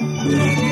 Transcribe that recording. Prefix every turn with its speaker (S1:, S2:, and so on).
S1: 拜。